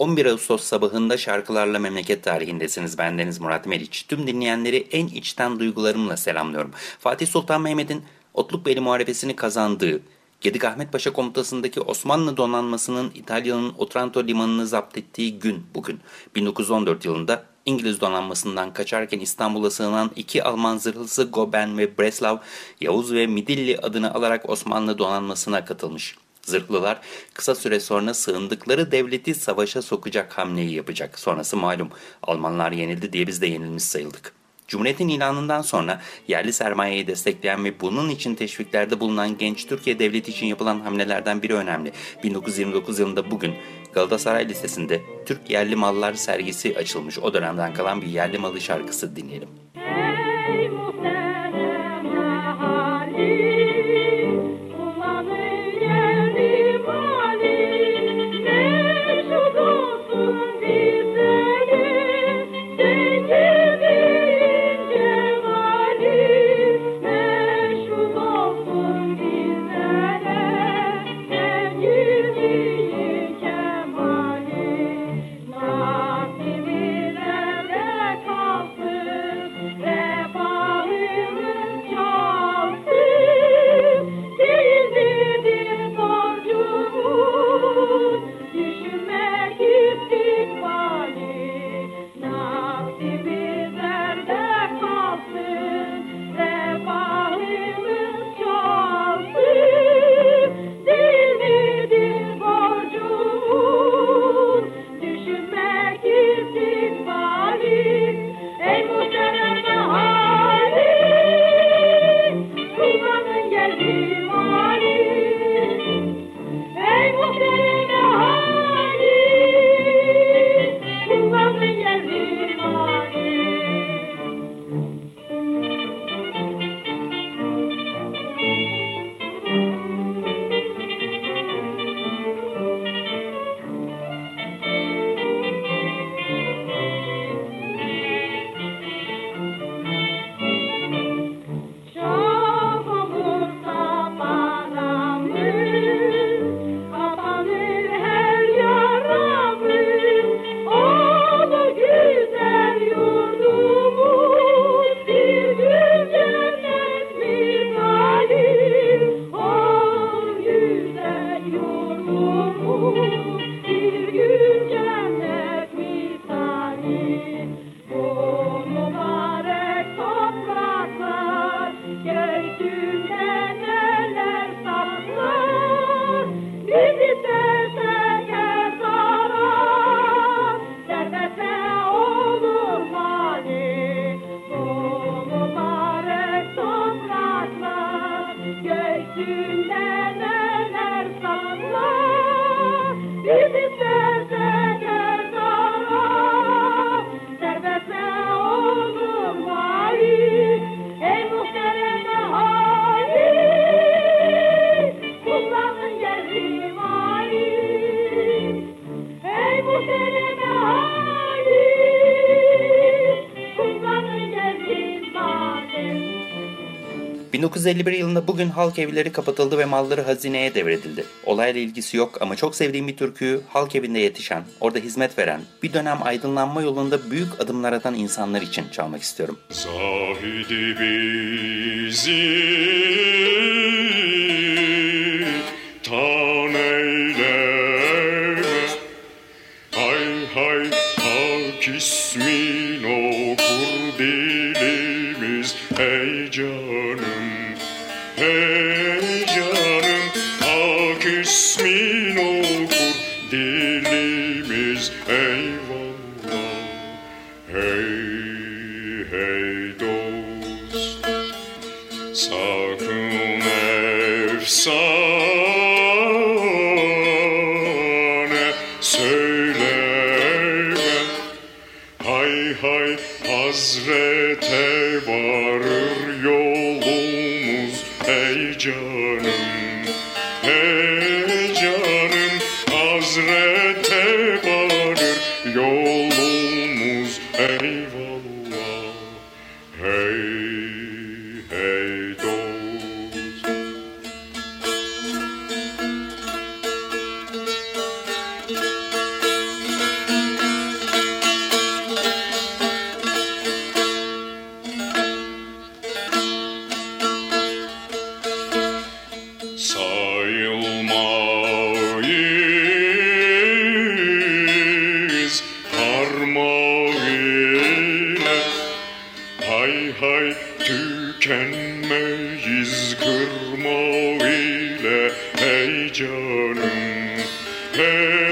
11 Ağustos sabahında şarkılarla memleket tarihindesiniz. Bendeniz Murat Meriç. Tüm dinleyenleri en içten duygularımla selamlıyorum. Fatih Sultan Mehmet'in Otlukbeyli Muharebesini kazandığı, Gedik Ahmet Paşa komutasındaki Osmanlı donanmasının İtalya'nın Otranto limanını zapt ettiği gün bugün. 1914 yılında İngiliz donanmasından kaçarken İstanbul'a sığınan iki Alman zırhlısı Goben ve Breslav, Yavuz ve Midilli adını alarak Osmanlı donanmasına katılmış. Zırhlılar kısa süre sonra sığındıkları devleti savaşa sokacak hamleyi yapacak. Sonrası malum Almanlar yenildi diye biz de yenilmiş sayıldık. Cumhuriyetin ilanından sonra yerli sermayeyi destekleyen ve bunun için teşviklerde bulunan genç Türkiye Devleti için yapılan hamlelerden biri önemli. 1929 yılında bugün Galatasaray Lisesi'nde Türk Yerli Mallar sergisi açılmış. O dönemden kalan bir yerli malı şarkısı dinleyelim. ...1951 yılında bugün halk evleri kapatıldı ve malları hazineye devredildi. Olayla ilgisi yok ama çok sevdiğim bir türküyü halk evinde yetişen, orada hizmet veren, bir dönem aydınlanma yolunda büyük adımlar atan insanlar için çalmak istiyorum. Zahidi bizi Hazrete varır yolumuz ey canım Journey. Hey.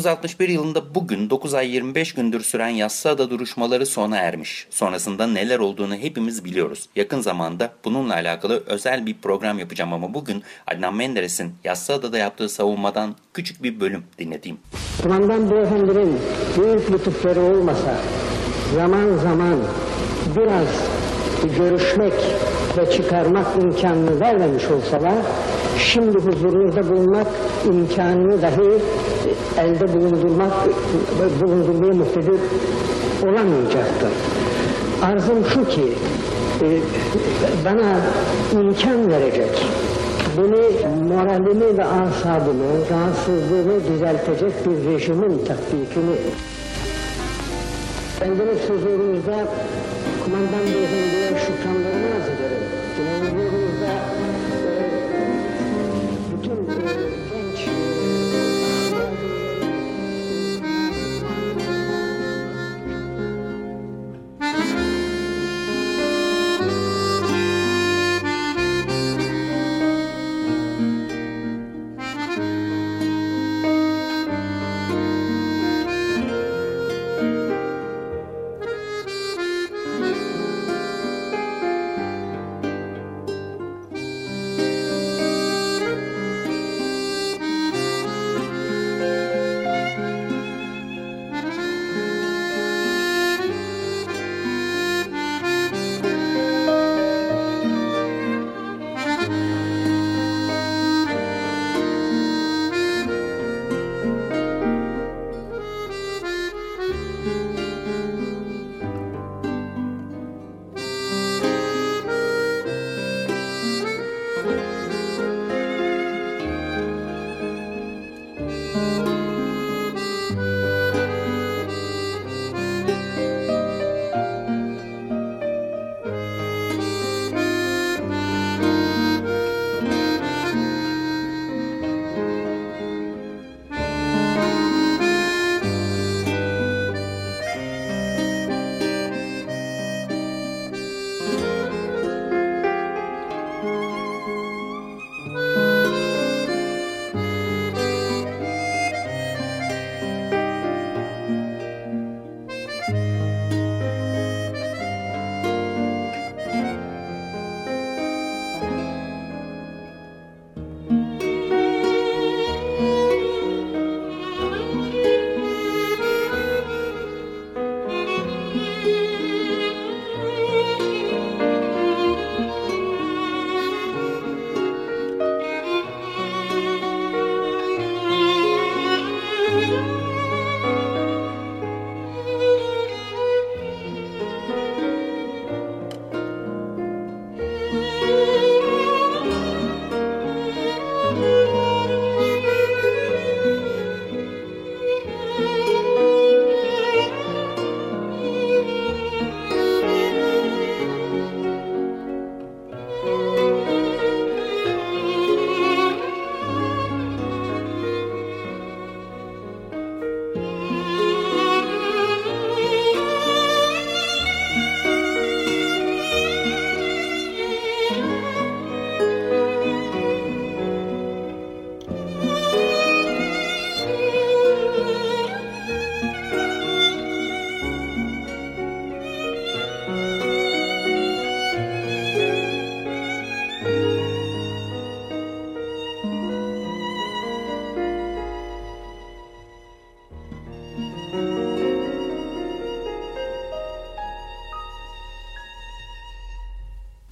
...1961 yılında bugün 9 ay 25 gündür süren Yassıada duruşmaları sona ermiş. Sonrasında neler olduğunu hepimiz biliyoruz. Yakın zamanda bununla alakalı özel bir program yapacağım ama bugün Adnan Menderes'in Yassıada'da yaptığı savunmadan küçük bir bölüm dinleteyim. Kumandan beyefendinin büyük lütufları olmasa zaman zaman biraz görüşmek ve çıkarmak imkanını vermemiş olsalar şimdi huzurunuzda bulunmak imkanını dahi elde bulundurmak bulundurmaya muktedir olamayacaktır. Arzum şu ki e, bana imkan verecek beni moralimi ve asabımı, rahatsızlığımı düzeltecek bir rejimin tatbikini bendeniz huzurunuzda kumandan beyefendiye şükranlarımı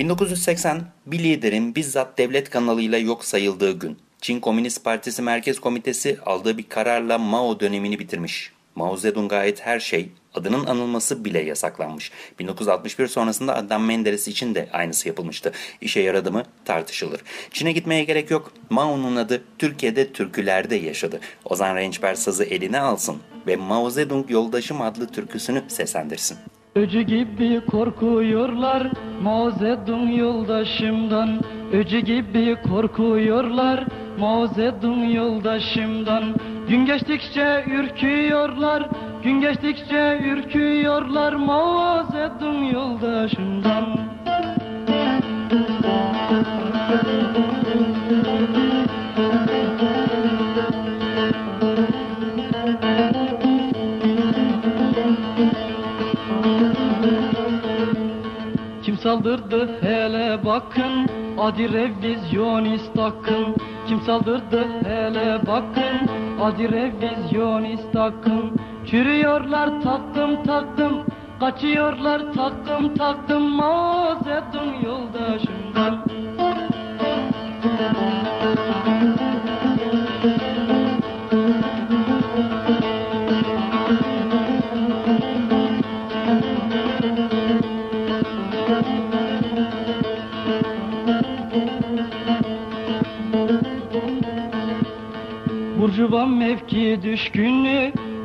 1980 bir liderin bizzat devlet kanalıyla yok sayıldığı gün. Çin Komünist Partisi Merkez Komitesi aldığı bir kararla Mao dönemini bitirmiş. Mao Zedong'a ait her şey, adının anılması bile yasaklanmış. 1961 sonrasında Adnan Menderes için de aynısı yapılmıştı. İşe yaradı mı tartışılır. Çin'e gitmeye gerek yok. Mao'nun adı Türkiye'de türkülerde yaşadı. Ozan Rençber sazı eline alsın ve Mao Zedong Yoldaşım adlı türküsünü seslendirsin. Öcü gibi korkuyorlar Mao Zedong yoldaşımdan. Öcü gibi korkuyorlar Mao Zedong yoldaşımdan. Gün geçtikçe ürküyorlar Gün geçtikçe ürküyorlar Mao Zedong yoldaşımdan saldırdı hele bakın. Adi revizyonist akın. Kim saldırdı hele bakın. Adi revizyonist akın. Çürüyorlar taktım taktım. Kaçıyorlar taktım taktım. Mazeddin yoldaşımdan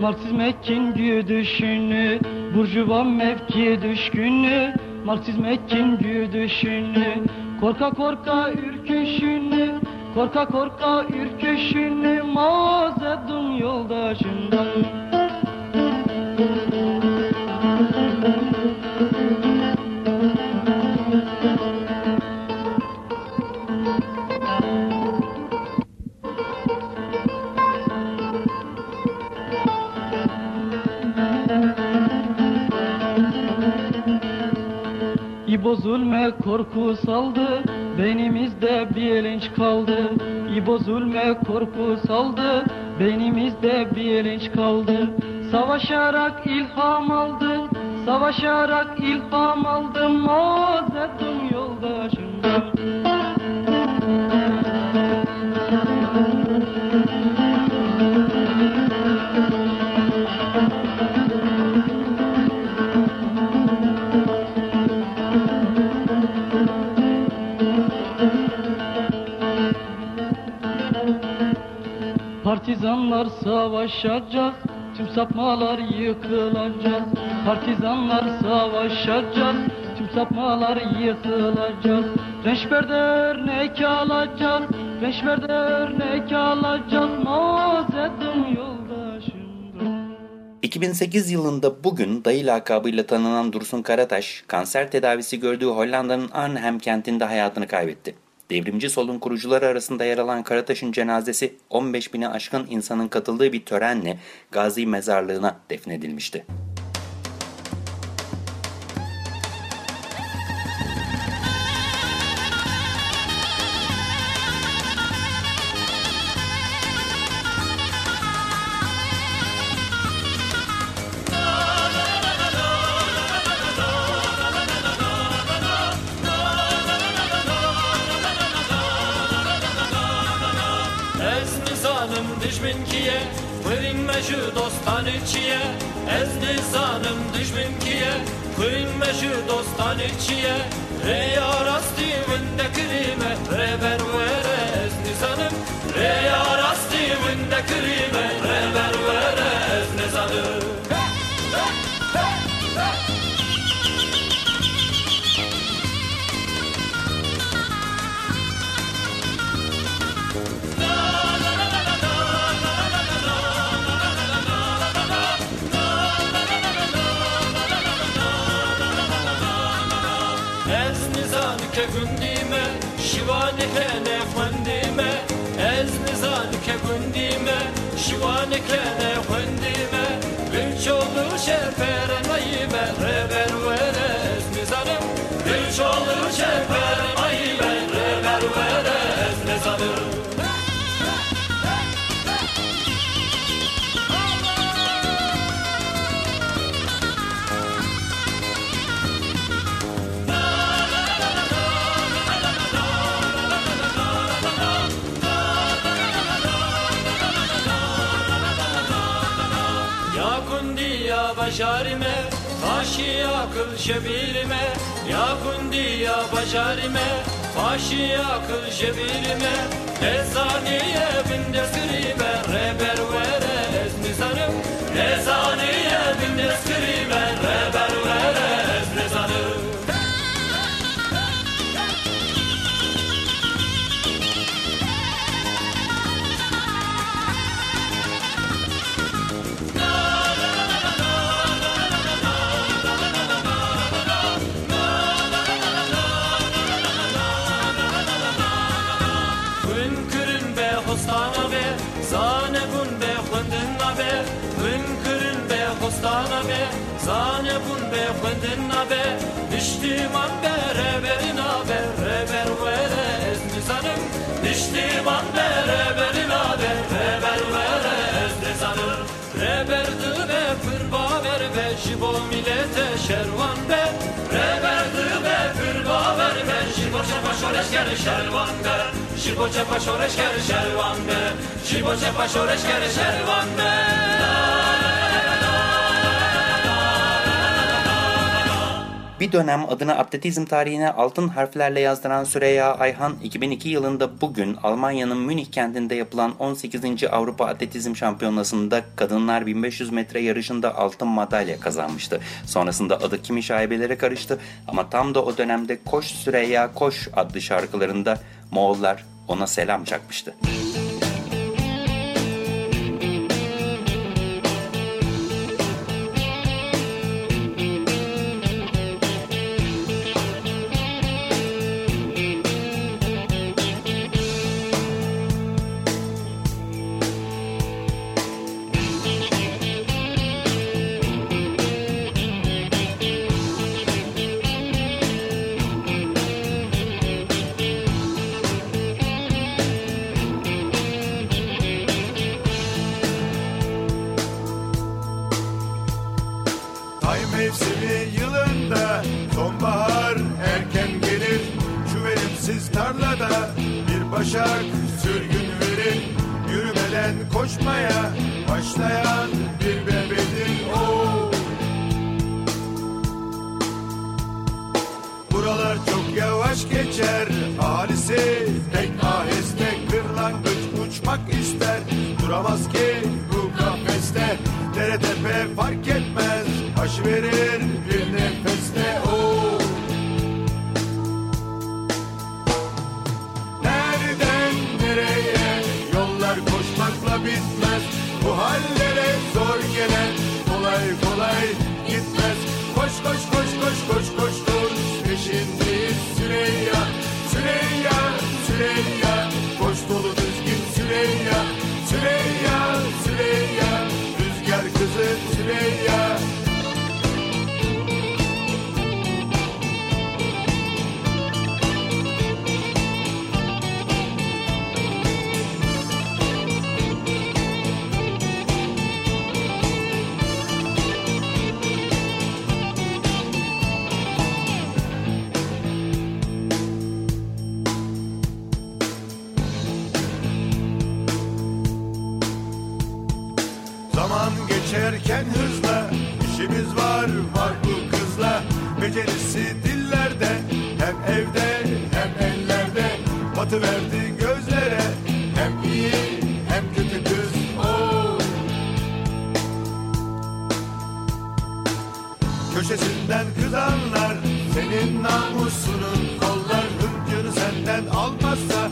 düşkünü Marksizme kin güdüşünü Burjuva mevki düşkünü. Marksizme kin güdüşünü Korka korka ürküşünü. Korka korka ürküşünü Mazedun yoldaşından İbo zulme korku saldı Beynimizde bilinç kaldı. İbo zulme korku saldı Beynimizde bilinç kaldı. Savaşarak ilham aldı Savaşarak ilham aldım. Yoldaşımdan Partizanlar savaşacak, tüm sapmalar yıkılacak. Partizanlar savaşacak, tüm sapmalar yıkılacak. Reşberde örnek alacak, reşberde örnek alacak. Mazeddin yoldaşımdan. 2008 yılında bugün dayı lakabıyla tanınan Dursun Karataş, kanser tedavisi gördüğü Hollanda'nın Arnhem kentinde hayatını kaybetti. Devrimci solun kurucuları arasında yer alan Karataş'ın cenazesi 15 bine aşkın insanın katıldığı bir törenle Gazi Mezarlığı'na defnedilmişti. Nizanım düşmün kiye Kuyrin meşu dostanı çiye Re yarasti vinde krime Re bervere ez nizanım. Re yarasti vinde krime Re bervere Şivanike nefendime Ez nizanike gündime Şivanike nefendime Gülç olur şerpere nayime kıl şebirime Ya kundiya bacarime Faşiya kıl şebirime Eczaniye binde skribe bun be khundin be Niştiman be reberin be Reber vere ezni zanım Niştiman be reberin be Reber vere ezni zanım Reber be pırba ver be Jibo millete şervan be. Reber be pırba ver be Jibo çapa şoreşker şervan be. Jibo çapa şoreşker şervan be Jibo çapa şoreşker şervan be Bir dönem adını atletizm tarihine altın harflerle yazdıran Süreyya Ayhan 2002 yılında bugün Almanya'nın Münih kentinde yapılan 18. Avrupa Atletizm Şampiyonası'nda kadınlar 1500 metre yarışında altın madalya kazanmıştı. Sonrasında adı kimi şaibelere karıştı ama tam da o dönemde Koş Süreyya Koş adlı şarkılarında Moğollar ona selam çakmıştı. Ay mevsimi yılında sonbahar erken gelir. Şu verimsiz tarlada bir başak sürgün verir. Yürümeden koşmaya başlayan bir bebedir o. Buralar çok yavaş geçer Halisi pek aheste Kırlangıç uçmak ister. Duramaz ki bu kafeste Dere tepe fark etmez Baş verir bir nefeste o. Nereden nereye yollar koşmakla bitmez. Bu hallere zor gelen kolay kolay gitmez. Koş koş koş koş koş koş koş. Peşindeyiz Süreyya Süreyya Süreyya Köşesinden kızanlar senin namusunun kollar Hıncını senden almazsa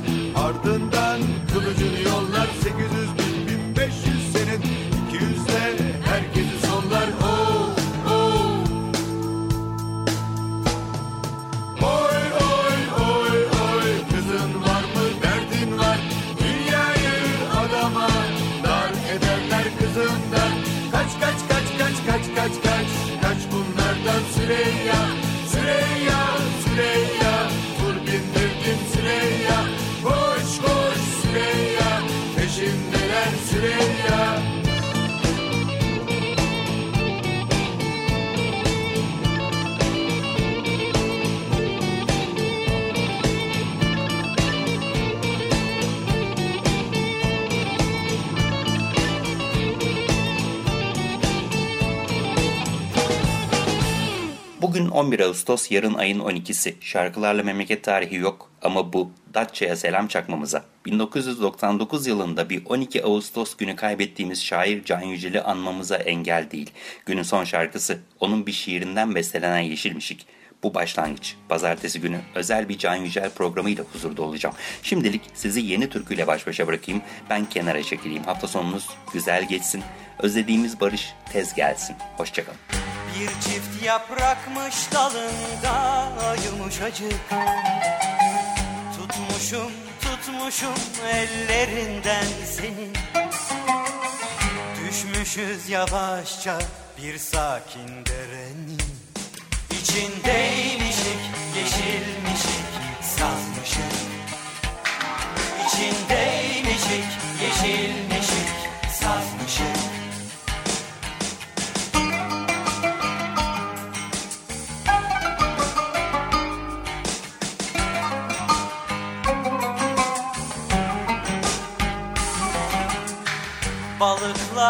11 Ağustos, yarın ayın 12'si. Şarkılarla memleket tarihi yok ama bu Datça'ya selam çakmamıza. 1999 yılında bir 12 Ağustos günü kaybettiğimiz şair Can Yücel'i anmamıza engel değil. Günün son şarkısı, onun bir şiirinden bestelenen Yeşilmişik. Bu başlangıç. Pazartesi günü özel bir Can Yücel programıyla huzurda olacağım. Şimdilik sizi yeni türküyle baş başa bırakayım. Ben kenara çekileyim. Hafta sonunuz güzel geçsin. Özlediğimiz barış tez gelsin. Hoşçakalın. Bir çift yaprakmış dalında yumuşacık. Tutmuşum tutmuşum ellerinden senin Düşmüşüz yavaşça bir sakin derenin İçindeymişik yeşilmişik sazmışık. İçindeymişik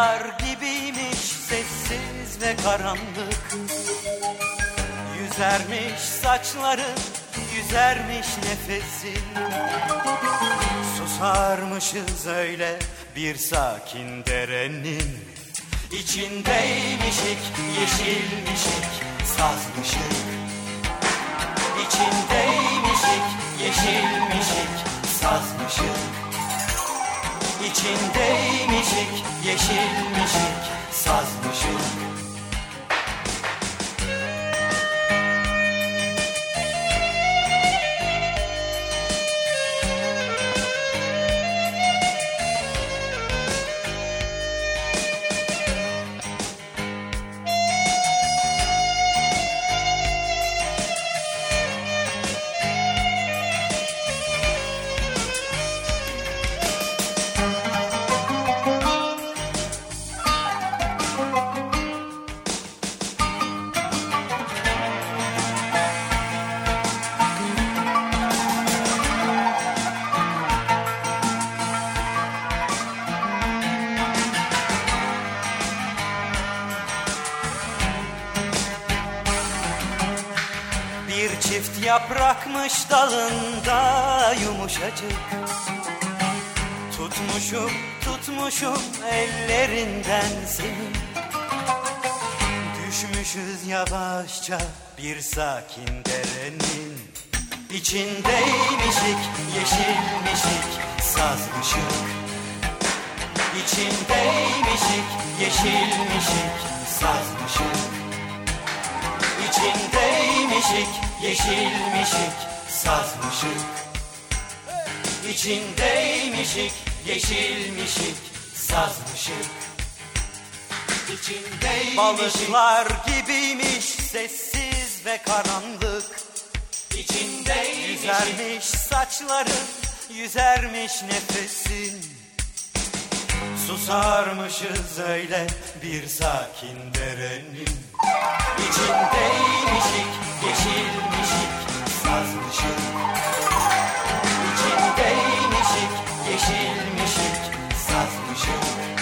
Balıklar gibiymiş sessiz ve karanlık. Yüzermiş saçların, yüzermiş nefesin Susarmışız öyle bir sakin derenin. İçindeymişik, yeşilmişik, sazmışık. İçindeymişik, yeşilmişik, sazmışık. İçindeymişik, yeşilmişik, sazmışık yaprakmış dalında yumuşacık. Tutmuşum tutmuşum ellerinden seni. Düşmüşüz yavaşça bir sakin derenin. İçindeymişik yeşilmişik sazmışık. İçindeymişik yeşilmişik sazmışık İçindeymişik, yeşilmişik, sazmışık İçindeymişik, yeşilmişik, sazmışık İçindeymişik. Balıklar gibiymiş sessiz ve karanlık. İçindeymişik. Yüzermiş saçların, yüzermiş nefesin Susarmışız öyle bir sakin derenin İçindeymişik, yeşilmişik, sazmışık. İçindeymişik, yeşilmişik, sazmışık